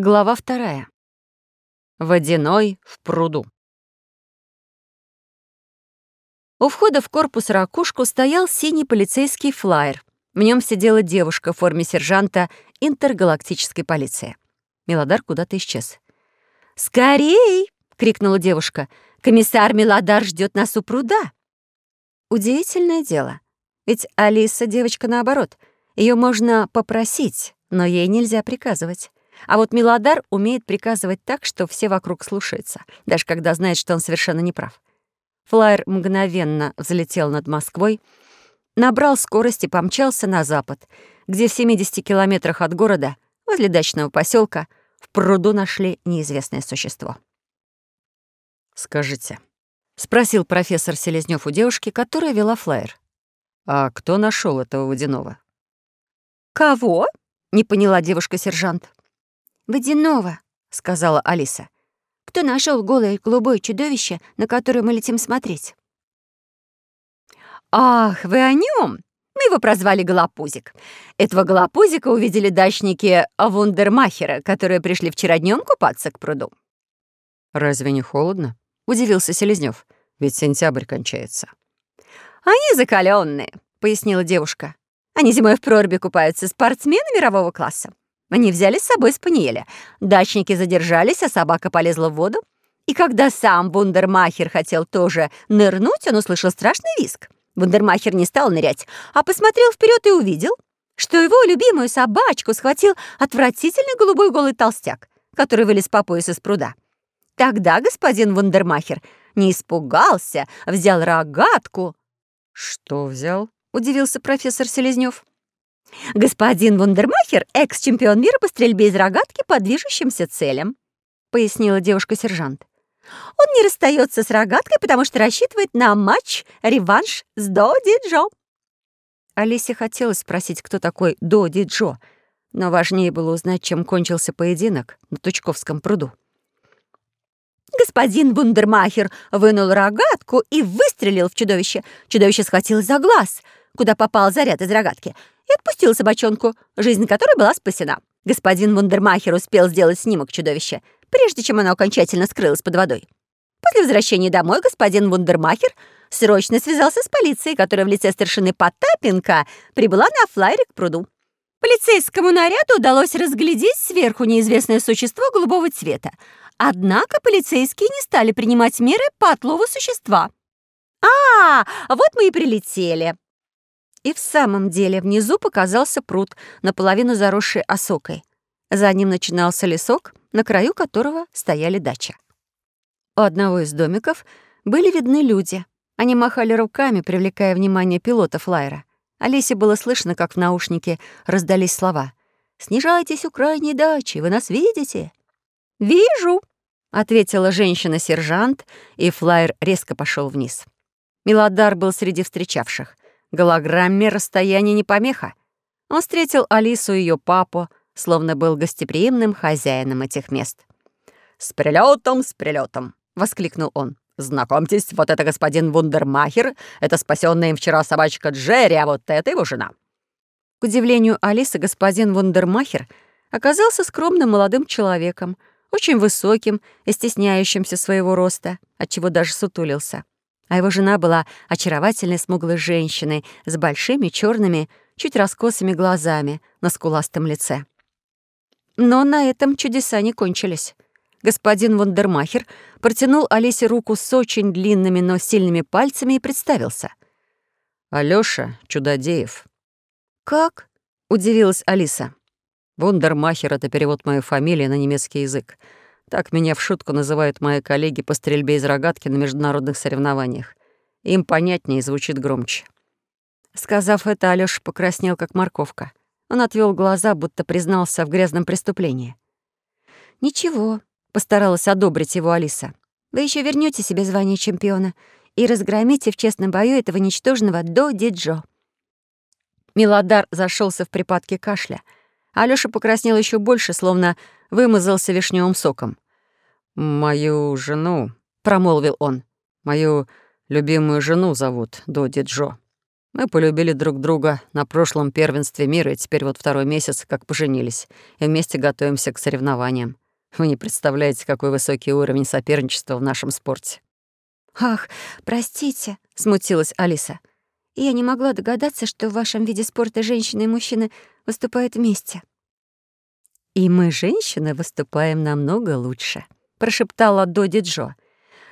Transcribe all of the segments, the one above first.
Глава вторая. Водяной в пруду. У входа в корпус ракушку стоял синий полицейский флайер. В нем сидела девушка в форме сержанта интергалактической полиции. Мелодар куда-то исчез. «Скорей!» — крикнула девушка. «Комиссар Мелодар ждет нас у пруда». Удивительное дело. Ведь Алиса — девочка наоборот. Ее можно попросить, но ей нельзя приказывать. А вот Милодар умеет приказывать так, что все вокруг слушаются, даже когда знает, что он совершенно не прав. Флайер мгновенно взлетел над Москвой, набрал скорость и помчался на запад, где в 70 километрах от города, возле дачного поселка, в пруду нашли неизвестное существо. «Скажите», — спросил профессор Селезнёв у девушки, которая вела флайер. «А кто нашел этого водяного?» «Кого?» — не поняла девушка-сержант. «Водяного», — сказала Алиса. «Кто нашел голое голубое чудовище, на которое мы летим смотреть?» «Ах, вы о нем? Мы его прозвали Голопузик. Этого Голопузика увидели дачники Вундермахера, которые пришли вчера днем купаться к пруду». «Разве не холодно?» — удивился Селезнёв. «Ведь сентябрь кончается». «Они закаленные, пояснила девушка. «Они зимой в проруби купаются спортсмены мирового класса. Они взяли с собой спаниеля. Дачники задержались, а собака полезла в воду. И когда сам Бундермахер хотел тоже нырнуть, он услышал страшный визг. Бундермахер не стал нырять, а посмотрел вперед и увидел, что его любимую собачку схватил отвратительный голубой голый толстяк, который вылез по пояс из пруда. Тогда господин Вундермахер не испугался, взял рогатку. «Что взял?» — удивился профессор Селезнёв. «Господин Вундермахер — экс-чемпион мира по стрельбе из рогатки по движущимся целям», — пояснила девушка-сержант. «Он не расстается с рогаткой, потому что рассчитывает на матч-реванш с Доди Джо». Алисе хотелось спросить, кто такой Доди Джо, но важнее было узнать, чем кончился поединок на Тучковском пруду. Господин Вундермахер вынул рогатку и выстрелил в чудовище. Чудовище схватилось за глаз, куда попал заряд из рогатки — и отпустил собачонку, жизнь которой была спасена. Господин Вундермахер успел сделать снимок чудовища, прежде чем оно окончательно скрылось под водой. После возвращения домой господин Вундермахер срочно связался с полицией, которая в лице старшины Потапенко прибыла на флайере к пруду. Полицейскому наряду удалось разглядеть сверху неизвестное существо голубого цвета. Однако полицейские не стали принимать меры по отлову существа. «А, вот мы и прилетели», и в самом деле внизу показался пруд, наполовину заросший осокой. За ним начинался лесок, на краю которого стояли дачи. У одного из домиков были видны люди. Они махали руками, привлекая внимание пилота флайера. Алисе было слышно, как в наушнике раздались слова. «Снижайтесь у крайней дачи, вы нас видите?» «Вижу», — ответила женщина-сержант, и флайер резко пошел вниз. Милодар был среди встречавших. Голограмме расстояние не помеха. Он встретил Алису и ее папу, словно был гостеприимным хозяином этих мест. «С прилетом, с прилетом! воскликнул он. «Знакомьтесь, вот это господин Вундермахер, это спасенная им вчера собачка Джерри, а вот это его жена». К удивлению Алисы, господин Вундермахер оказался скромным молодым человеком, очень высоким и стесняющимся своего роста, отчего даже сутулился а его жена была очаровательной смуглой женщиной с большими черными, чуть раскосыми глазами на скуластом лице. Но на этом чудеса не кончились. Господин Вундермахер протянул Алисе руку с очень длинными, но сильными пальцами и представился. «Алёша Чудодеев». «Как?» — удивилась Алиса. «Вундермахер — это перевод моей фамилии на немецкий язык. Так меня в шутку называют мои коллеги по стрельбе из рогатки на международных соревнованиях. Им понятнее и звучит громче. Сказав это, Алёша покраснел, как морковка. Он отвел глаза, будто признался в грязном преступлении. «Ничего», — постаралась одобрить его Алиса. «Вы еще вернете себе звание чемпиона и разгромите в честном бою этого ничтожного до Диджо». Милодар зашелся в припадке кашля. Алёша покраснел еще больше, словно вымазался вишневым соком. «Мою жену», — промолвил он, — «мою любимую жену зовут Доди Джо». Мы полюбили друг друга на прошлом первенстве мира, и теперь вот второй месяц, как поженились, и вместе готовимся к соревнованиям. Вы не представляете, какой высокий уровень соперничества в нашем спорте». «Ах, простите», — смутилась Алиса. «Я не могла догадаться, что в вашем виде спорта женщины и мужчины выступают вместе». «И мы, женщины, выступаем намного лучше», — прошептала Доди Джо.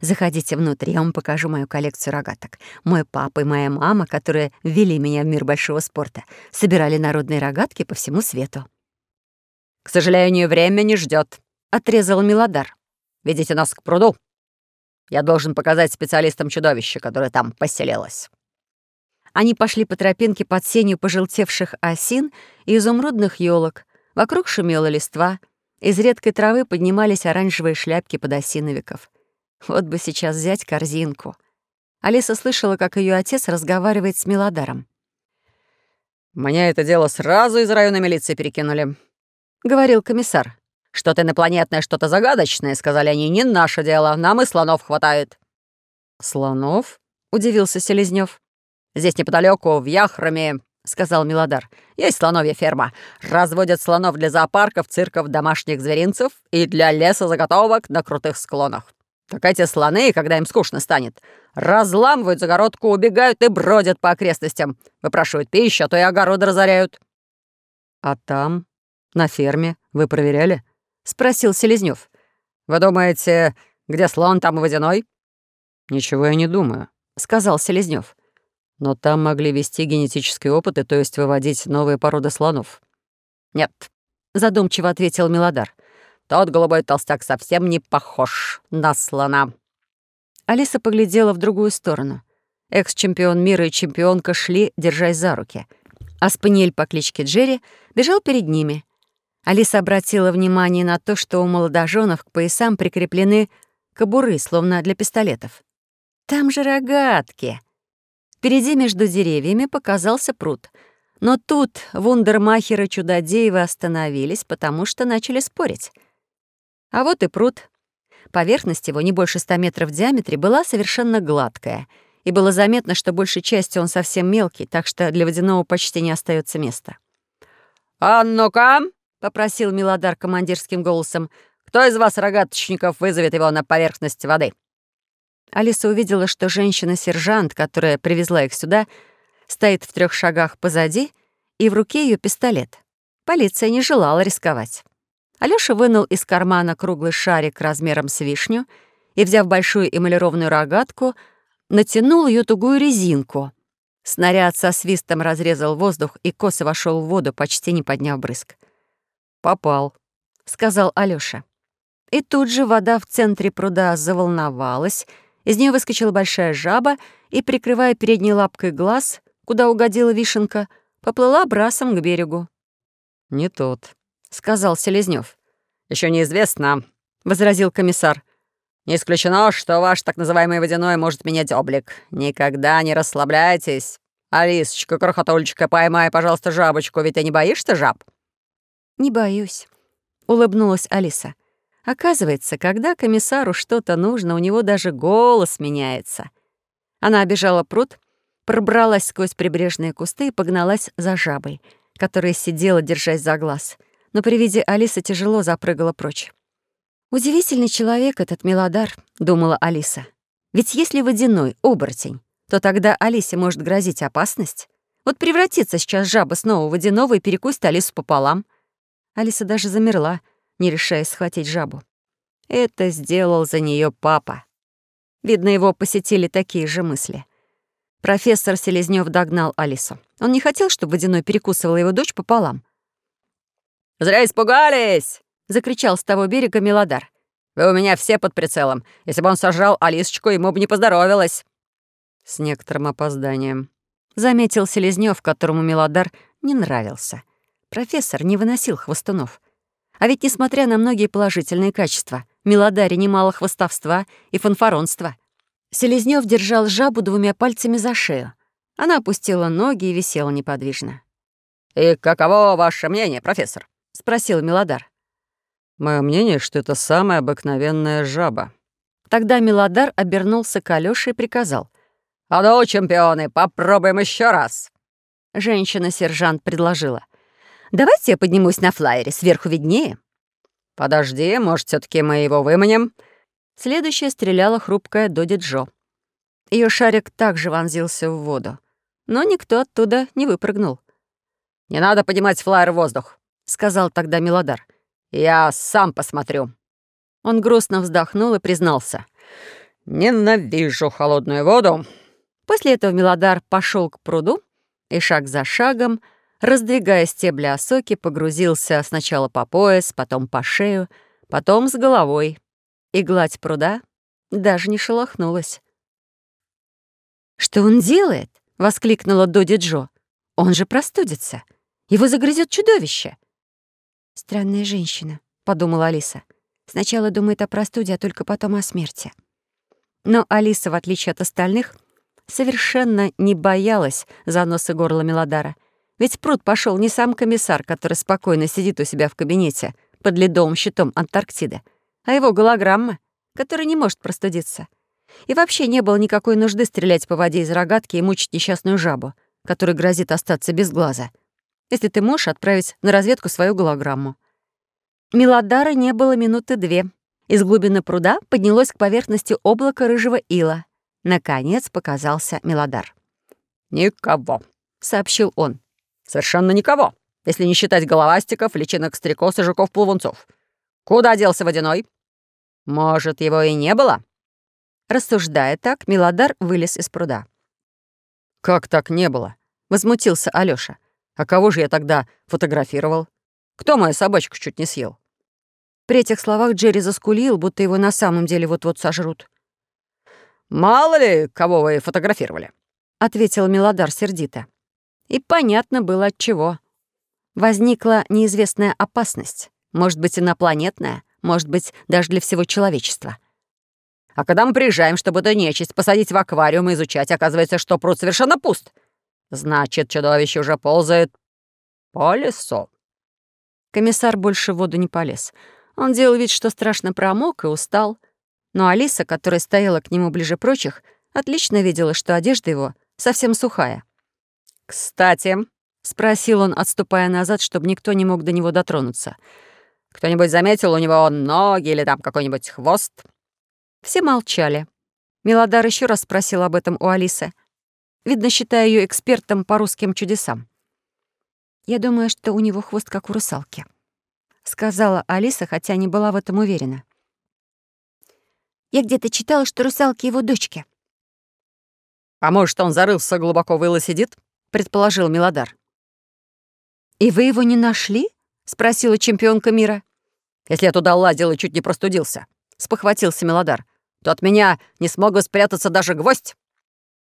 «Заходите внутрь, я вам покажу мою коллекцию рогаток. Мой папа и моя мама, которые ввели меня в мир большого спорта, собирали народные рогатки по всему свету». «К сожалению, время не ждет, отрезал Милодар. «Ведите нас к пруду. Я должен показать специалистам чудовище, которое там поселилось». Они пошли по тропинке под сенью пожелтевших осин и изумрудных елок. Вокруг шумела листва. Из редкой травы поднимались оранжевые шляпки подосиновиков. Вот бы сейчас взять корзинку. Алиса слышала, как ее отец разговаривает с Мелодаром. «Мне это дело сразу из района милиции перекинули», — говорил комиссар. «Что-то инопланетное, что-то загадочное», — сказали они, — «не наше дело, нам и слонов хватает». «Слонов?» — удивился Селезнёв. «Здесь неподалеку, в Яхраме, — сказал Милодар. «Есть слоновья ферма. Разводят слонов для зоопарков, цирков, домашних зверинцев и для лесозаготовок на крутых склонах. Так эти слоны, когда им скучно станет, разламывают загородку, убегают и бродят по окрестностям, выпрашивают пищу, а то и огороды разоряют». «А там, на ферме, вы проверяли?» — спросил Селезнёв. «Вы думаете, где слон, там и водяной?» «Ничего я не думаю», — сказал Селезнёв. Но там могли вести генетические опыты, то есть выводить новые породы слонов. «Нет», — задумчиво ответил Милодар. «Тот голубой толстяк совсем не похож на слона». Алиса поглядела в другую сторону. Экс-чемпион мира и чемпионка шли, держась за руки. А спаниель по кличке Джерри бежал перед ними. Алиса обратила внимание на то, что у молодоженов к поясам прикреплены кобуры, словно для пистолетов. «Там же рогатки!» Впереди между деревьями показался пруд. Но тут вундермахер и чудодеевы остановились, потому что начали спорить. А вот и пруд. Поверхность его, не больше ста метров в диаметре, была совершенно гладкая, и было заметно, что большей частью он совсем мелкий, так что для водяного почти не остается места. «А ну-ка!» — попросил Милодар командирским голосом. «Кто из вас, рогаточников, вызовет его на поверхность воды?» Алиса увидела, что женщина-сержант, которая привезла их сюда, стоит в трех шагах позади, и в руке ее пистолет. Полиция не желала рисковать. Алёша вынул из кармана круглый шарик размером с вишню и, взяв большую эмалированную рогатку, натянул ее тугую резинку. Снаряд со свистом разрезал воздух и косо вошел в воду, почти не подняв брызг. «Попал», — сказал Алёша. И тут же вода в центре пруда заволновалась — из нее выскочила большая жаба и, прикрывая передней лапкой глаз, куда угодила вишенка, поплыла брасом к берегу. «Не тот», — сказал Селезнёв. Еще неизвестно», — возразил комиссар. «Не исключено, что ваш так называемый водяной может менять облик. Никогда не расслабляйтесь. Алисочка, крохотульчика, поймай, пожалуйста, жабочку, ведь ты не боишься жаб?» «Не боюсь», — улыбнулась Алиса. Оказывается, когда комиссару что-то нужно, у него даже голос меняется. Она обежала пруд, пробралась сквозь прибрежные кусты и погналась за жабой, которая сидела, держась за глаз. Но при виде Алисы тяжело запрыгала прочь. «Удивительный человек этот Мелодар», — думала Алиса. «Ведь если водяной — оборотень, то тогда Алисе может грозить опасность. Вот превратится сейчас жаба снова в водяного и перекусит Алису пополам». Алиса даже замерла — не решаясь схватить жабу. Это сделал за нее папа. Видно, его посетили такие же мысли. Профессор Селезнёв догнал Алису. Он не хотел, чтобы Водяной перекусывал его дочь пополам. «Зря испугались!» — закричал с того берега Мелодар. «Вы у меня все под прицелом. Если бы он сожрал Алисочку, ему бы не поздоровилось». С некоторым опозданием. Заметил Селезнёв, которому Мелодар не нравился. Профессор не выносил хвостунов. А ведь, несмотря на многие положительные качества, Мелодаре немало хвостовства и фанфаронства. Селезнёв держал жабу двумя пальцами за шею. Она опустила ноги и висела неподвижно. «И каково ваше мнение, профессор?» — спросил Мелодар. «Мое мнение, что это самая обыкновенная жаба». Тогда Мелодар обернулся к Алёше и приказал. «А ну, чемпионы, попробуем еще раз!» Женщина-сержант предложила. «Давайте я поднимусь на флайере, сверху виднее». «Подожди, может, все таки мы его выманим?» Следующая стреляла хрупкая Доди Джо. Ее шарик также вонзился в воду, но никто оттуда не выпрыгнул. «Не надо поднимать флайер в воздух», — сказал тогда Милодар. «Я сам посмотрю». Он грустно вздохнул и признался. «Ненавижу холодную воду». После этого Милодар пошел к пруду и шаг за шагом, раздвигая стебли осоки, погрузился сначала по пояс, потом по шею, потом с головой. И гладь пруда даже не шелохнулась. «Что он делает?» — воскликнула Доди Джо. «Он же простудится. Его загрызет чудовище». «Странная женщина», — подумала Алиса. «Сначала думает о простуде, а только потом о смерти». Но Алиса, в отличие от остальных, совершенно не боялась за нос и горло Мелодара. Ведь пруд пошел не сам комиссар, который спокойно сидит у себя в кабинете под ледовым щитом Антарктиды, а его голограмма, который не может простудиться. И вообще не было никакой нужды стрелять по воде из рогатки и мучить несчастную жабу, которой грозит остаться без глаза, если ты можешь отправить на разведку свою голограмму. Мелодара не было минуты две. Из глубины пруда поднялось к поверхности облако рыжего ила. Наконец показался Мелодар. «Никого», — сообщил он. «Совершенно никого, если не считать головастиков, личинок стрекоз и жуков-плавунцов. Куда делся водяной? Может, его и не было?» Рассуждая так, Мелодар вылез из пруда. «Как так не было?» — возмутился Алёша. «А кого же я тогда фотографировал? Кто мою собачку чуть не съел?» При этих словах Джерри заскулил, будто его на самом деле вот-вот сожрут. «Мало ли, кого вы фотографировали», — ответил Мелодар сердито. И понятно было от чего. Возникла неизвестная опасность. Может быть, инопланетная, может быть, даже для всего человечества. А когда мы приезжаем, чтобы эту нечисть посадить в аквариум и изучать, оказывается, что пруд совершенно пуст. Значит, чудовище уже ползает по лесу. Комиссар больше в воду не полез. Он делал вид, что страшно промок и устал. Но Алиса, которая стояла к нему ближе прочих, отлично видела, что одежда его совсем сухая. «Кстати», — спросил он, отступая назад, чтобы никто не мог до него дотронуться, «кто-нибудь заметил у него ноги или там какой-нибудь хвост?» Все молчали. Мелодар еще раз спросил об этом у Алисы, видно, считая ее экспертом по русским чудесам. «Я думаю, что у него хвост, как у русалки», — сказала Алиса, хотя не была в этом уверена. Я где-то читала, что русалки его дочки. «А может, он зарылся глубоко в сидит?» — предположил Милодар. «И вы его не нашли?» — спросила чемпионка мира. «Если я туда лазил и чуть не простудился», — спохватился Милодар, «то от меня не смог спрятаться даже гвоздь».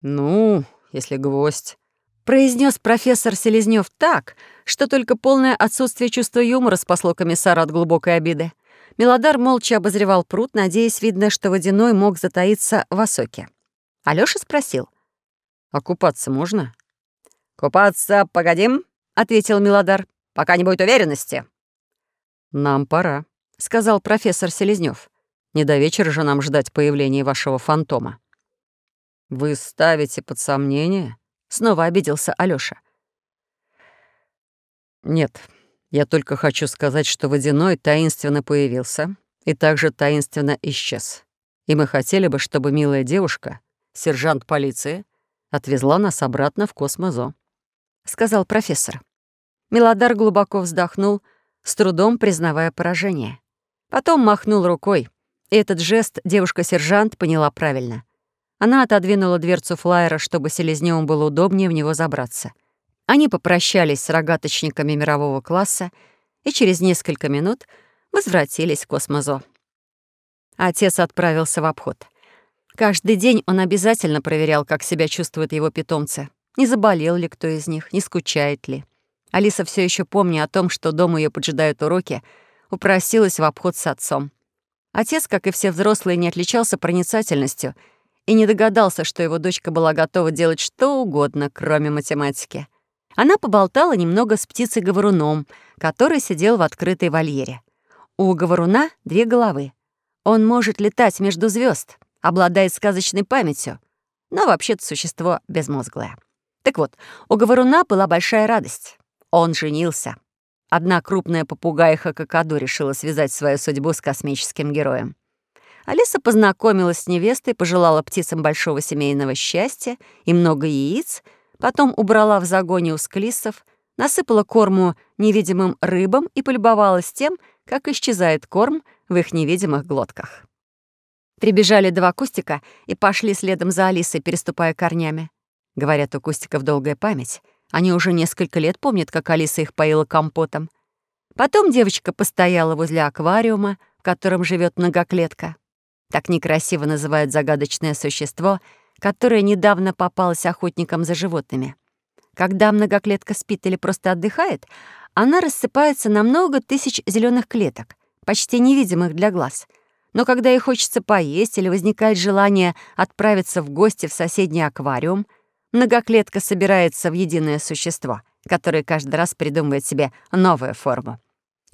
«Ну, если гвоздь», — произнес профессор Селезнёв так, что только полное отсутствие чувства юмора спасло комиссара от глубокой обиды. Мелодар молча обозревал пруд, надеясь, видно, что водяной мог затаиться в осоке. Алёша спросил. «А купаться можно?» «Купаться погодим», — ответил Мелодар, «пока не будет уверенности». «Нам пора», — сказал профессор Селезнёв. «Не до вечера же нам ждать появления вашего фантома». «Вы ставите под сомнение?» — снова обиделся Алёша. «Нет, я только хочу сказать, что водяной таинственно появился и также таинственно исчез. И мы хотели бы, чтобы милая девушка, сержант полиции, отвезла нас обратно в Космозо», — сказал профессор. Мелодар глубоко вздохнул, с трудом признавая поражение. Потом махнул рукой, и этот жест девушка-сержант поняла правильно. Она отодвинула дверцу флайера, чтобы Селезнёвым было удобнее в него забраться — они попрощались с рогаточниками мирового класса и через несколько минут возвратились в Космозо. Отец отправился в обход. Каждый день он обязательно проверял, как себя чувствуют его питомцы. Не заболел ли кто из них, не скучает ли. Алиса, все еще помня о том, что дома ее поджидают уроки, упросилась в обход с отцом. Отец, как и все взрослые, не отличался проницательностью и не догадался, что его дочка была готова делать что угодно, кроме математики. Она поболтала немного с птицей-говоруном, который сидел в открытой вольере. У говоруна две головы. Он может летать между звезд, обладает сказочной памятью. но вообще-то существо безмозглое. Так вот, у говоруна была большая радость. Он женился. Одна крупная попугайха Какаду решила связать свою судьбу с космическим героем. Алиса познакомилась с невестой, пожелала птицам большого семейного счастья и много яиц, потом убрала в загоне у склисов, насыпала корму невидимым рыбам и полюбовалась тем, как исчезает корм в их невидимых глотках. Прибежали два кустика и пошли следом за Алисой, переступая корнями. Говорят, у кустиков долгая память. Они уже несколько лет помнят, как Алиса их поила компотом. Потом девочка постояла возле аквариума, в котором живет многоклетка. Так некрасиво называют загадочное существо, которое недавно попалось охотникам за животными. Когда многоклетка спит или просто отдыхает, она рассыпается на много тысяч зеленых клеток, почти невидимых для глаз. Но когда ей хочется поесть или возникает желание отправиться в гости в соседний аквариум, многоклетка собирается в единое существо, которое каждый раз придумывает себе новую форму.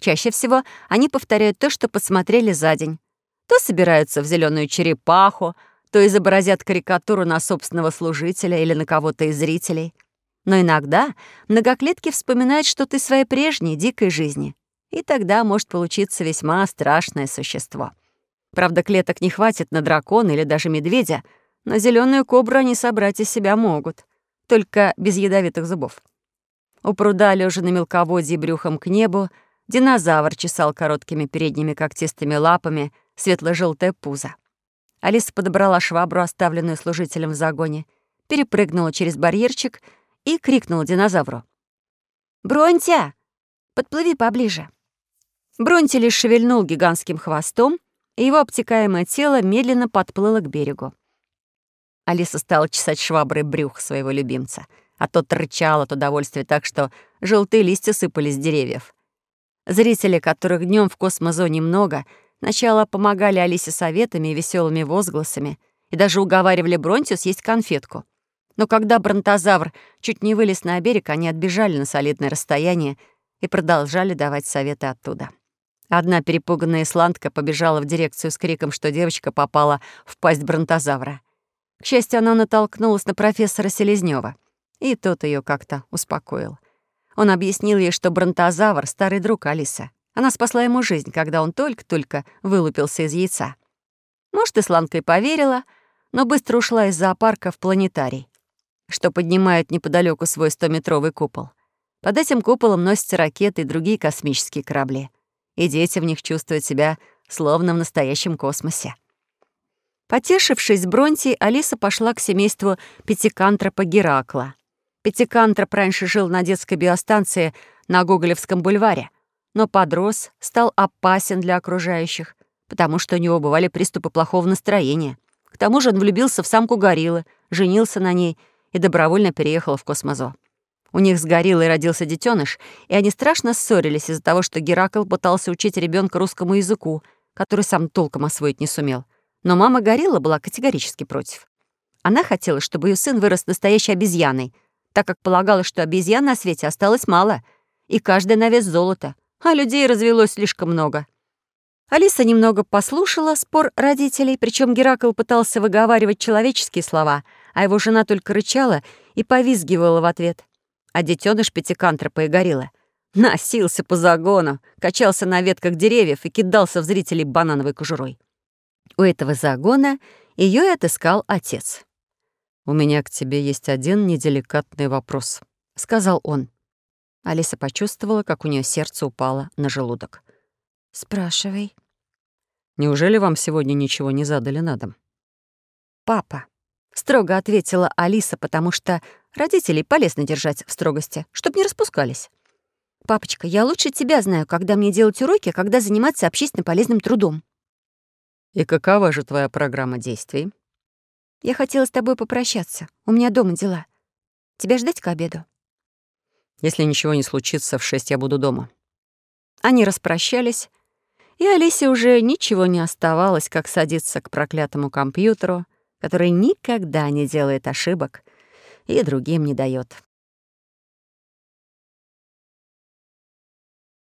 Чаще всего они повторяют то, что посмотрели за день, то собираются в зеленую черепаху, то изобразят карикатуру на собственного служителя или на кого-то из зрителей. Но иногда многоклетки вспоминают что-то из своей прежней дикой жизни, и тогда может получиться весьма страшное существо. Правда, клеток не хватит на дракона или даже медведя, но зеленую кобру они собрать из себя могут, только без ядовитых зубов. У пруда, лежа на мелководье брюхом к небу, динозавр чесал короткими передними когтистыми лапами светло-желтое пузо. Алиса подобрала швабру, оставленную служителем в загоне, перепрыгнула через барьерчик и крикнула динозавру. «Бронтя, подплыви поближе». Бронти лишь шевельнул гигантским хвостом, и его обтекаемое тело медленно подплыло к берегу. Алиса стала чесать шваброй брюх своего любимца, а тот рычал от удовольствия так, что желтые листья сыпались с деревьев. Зрители, которых днем в космозоне много, Сначала помогали Алисе советами и веселыми возгласами, и даже уговаривали Бронтию съесть конфетку. Но когда бронтозавр чуть не вылез на берег, они отбежали на солидное расстояние и продолжали давать советы оттуда. Одна перепуганная исландка побежала в дирекцию с криком, что девочка попала в пасть бронтозавра. К счастью, она натолкнулась на профессора Селезнёва, и тот ее как-то успокоил. Он объяснил ей, что бронтозавр — старый друг Алисы. Она спасла ему жизнь, когда он только-только вылупился из яйца. Может, Исландка и поверила, но быстро ушла из зоопарка в планетарий, что поднимает неподалеку свой стометровый купол. Под этим куполом носятся ракеты и другие космические корабли. И дети в них чувствуют себя словно в настоящем космосе. Потешившись с Бронти, Алиса пошла к семейству пятикантропа Геракла. Пятикантроп раньше жил на детской биостанции на Гоголевском бульваре — но подрос, стал опасен для окружающих, потому что у него бывали приступы плохого настроения. К тому же он влюбился в самку гориллы, женился на ней и добровольно переехал в космозо. У них с гориллой родился детеныш, и они страшно ссорились из-за того, что Геракл пытался учить ребенка русскому языку, который сам толком освоить не сумел. Но мама горилла была категорически против. Она хотела, чтобы ее сын вырос настоящей обезьяной, так как полагала, что обезьян на свете осталось мало, и каждая на вес золота, а людей развелось слишком много. Алиса немного послушала спор родителей, причем Геракл пытался выговаривать человеческие слова, а его жена только рычала и повизгивала в ответ. А детеныш пятикантропа и горилла носился по загону, качался на ветках деревьев и кидался в зрителей банановой кожурой. У этого загона ее и отыскал отец. «У меня к тебе есть один неделикатный вопрос», — сказал он. Алиса почувствовала, как у нее сердце упало на желудок. «Спрашивай». «Неужели вам сегодня ничего не задали на дом?» «Папа», — строго ответила Алиса, потому что родителей полезно держать в строгости, чтобы не распускались. «Папочка, я лучше тебя знаю, когда мне делать уроки, а когда заниматься общественно полезным трудом». «И какова же твоя программа действий?» «Я хотела с тобой попрощаться. У меня дома дела. Тебя ждать к обеду?» Если ничего не случится, в шесть я буду дома». Они распрощались, и Алисе уже ничего не оставалось, как садиться к проклятому компьютеру, который никогда не делает ошибок и другим не дает.